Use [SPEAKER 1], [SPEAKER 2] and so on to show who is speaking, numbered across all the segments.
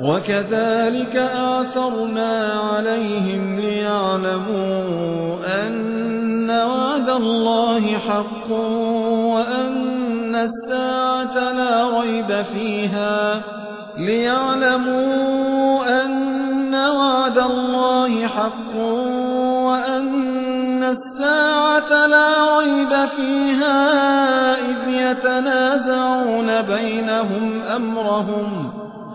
[SPEAKER 1] وكذلك آثرنا عليهم ليعلموا أن وعد الله حق وأن الساعة لا ريب فيها ليعلموا أن وعد الله حق وأن الساعة لا ريب فيها إذ يتنازعون بينهم أمرهم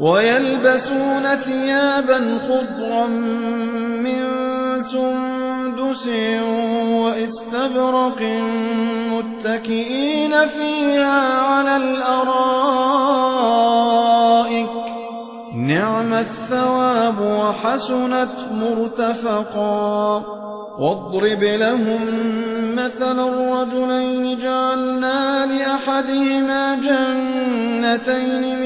[SPEAKER 1] ويلبسون ثيابا خضرا من سندس واستبرق متكئين فيها على الأرائك. نعم الثواب وحسنت مرتفقا. واضرب لهم مثل الرجلين جعلنا لأحدهما جنتين من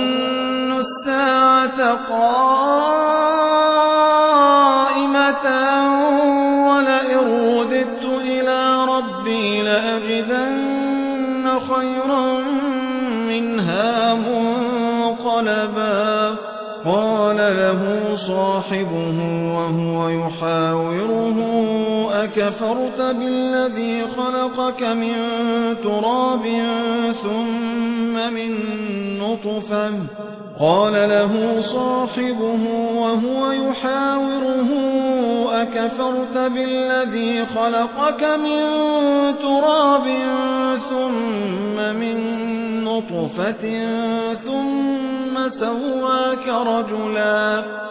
[SPEAKER 1] صاحبه وهو يحاوره أكفرت بالذي خلقك من تراب ثم من نطفة؟ قال له صاحبه وهو يحاوره أكفرت بالذي خلقك من تراب ثم من نطفة ثم سواك رجلا؟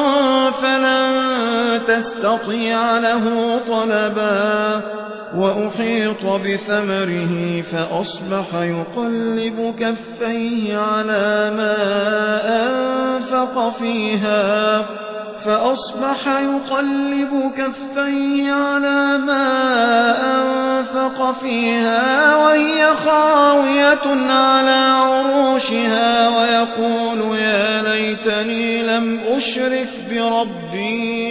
[SPEAKER 1] تستطيع له طلبا وأحيط بثمره فأصبح يقلب كفيه على ما أنفق فيها فأصبح يقلب كفيه على ما أنفق فيها وهي خاوية على عروشها ويقول يا ليتني لم أشرك بربي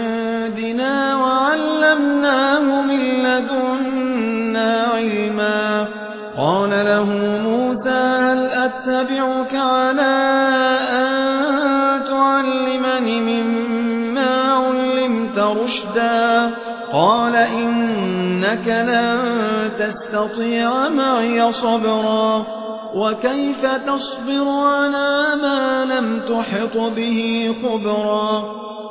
[SPEAKER 1] وعلمناه من لدنا علما قال له موسى هل أتبعك على أن تعلمني مما علمت رشدا قال إنك لن تستطيع معي صبرا وكيف تصبر على ما لم تحط به خبرا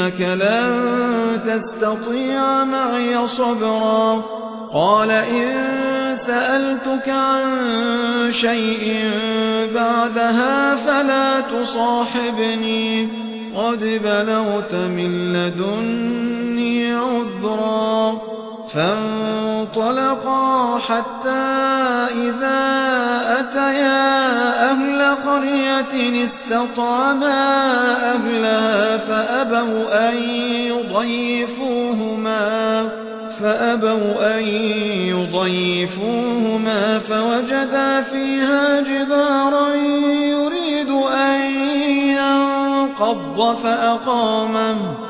[SPEAKER 1] إنك لن تستطيع معي صبرا. قال إن سألتك عن شيء بعدها فلا تصاحبني. قد بلغت من لدني عذرا. فانطلقا حتى إذا أتيا أهل قرية استطعما أهلها فأبوا أن يضيفوهما فأبوا أن يضيفوهما فوجدا فيها جدارا يريد أن ينقض فأقامه.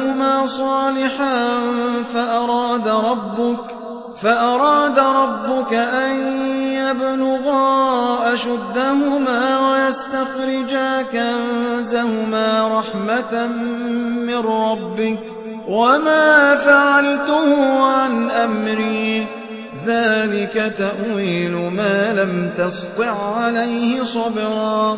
[SPEAKER 1] صالحا فأراد ربك فأراد ربك أن يبلغا أشدهما ويستخرجا كنزهما رحمة من ربك. وما فعلته عن أمري ذلك تأويل ما لم تسطع عليه صبرا.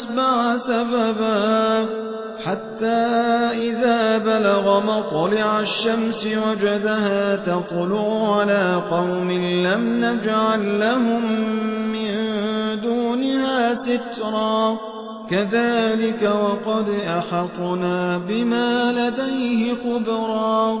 [SPEAKER 1] أتبع سببا. حتى إذا بلغ مطلع الشمس وجدها تطلع على قوم لم نجعل لهم من دونها سترا. كذلك وقد أحطنا بما لديه خبرا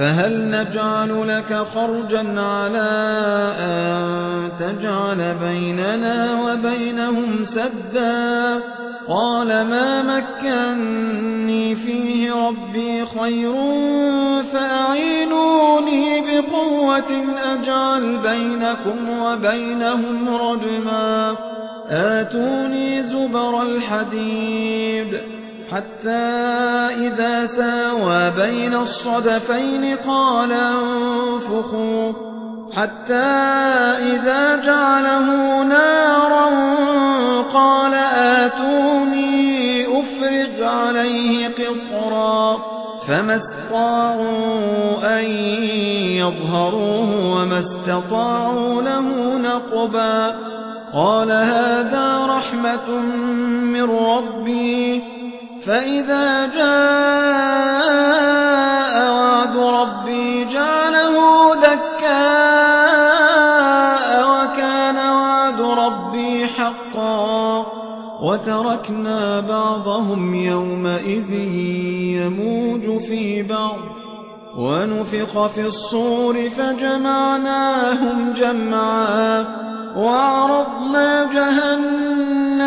[SPEAKER 1] فهل نجعل لك خرجا على أن تجعل بيننا وبينهم سدا؟ قال ما مكني فيه ربي خير فأعينوني بقوة أجعل بينكم وبينهم رجما. آتوني زبر الحديد. حتى إذا ساوى بين الصدفين قال انفخوا. حتى إذا جعله نارا قال آتوني أفرج عليه قطرا. فما استطاعوا أن يظهروه وما استطاعوا له نقبا. قال هذا رحمة من ربي. فإذا جاء وعد ربي جعله دكاء وكان وعد ربي حقا وتركنا بعضهم يومئذ يموج في بعض ونفخ في الصور فجمعناهم جمعا وعرضنا جهنم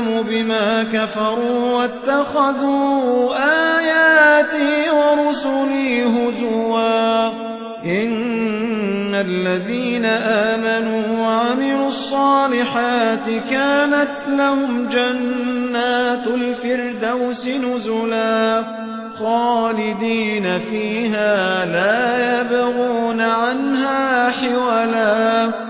[SPEAKER 1] بما كفروا واتخذوا آياتي ورسلي هزوا. إن الذين آمنوا وعملوا الصالحات كانت لهم جنات الفردوس نزلا. خالدين فيها لا يبغون عنها حولا.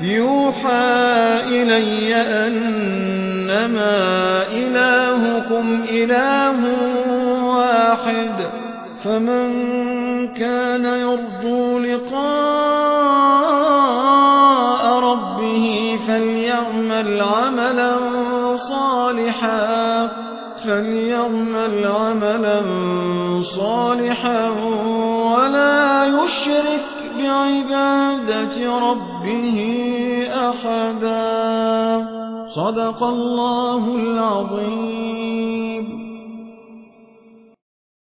[SPEAKER 1] يوحى إلي أنما إلهكم إله واحد فمن كان يرجو لقاء ربه فليعمل عملا صالحا فليعمل عملا صالحا بعبادة ربه أحدا. صدق الله العظيم.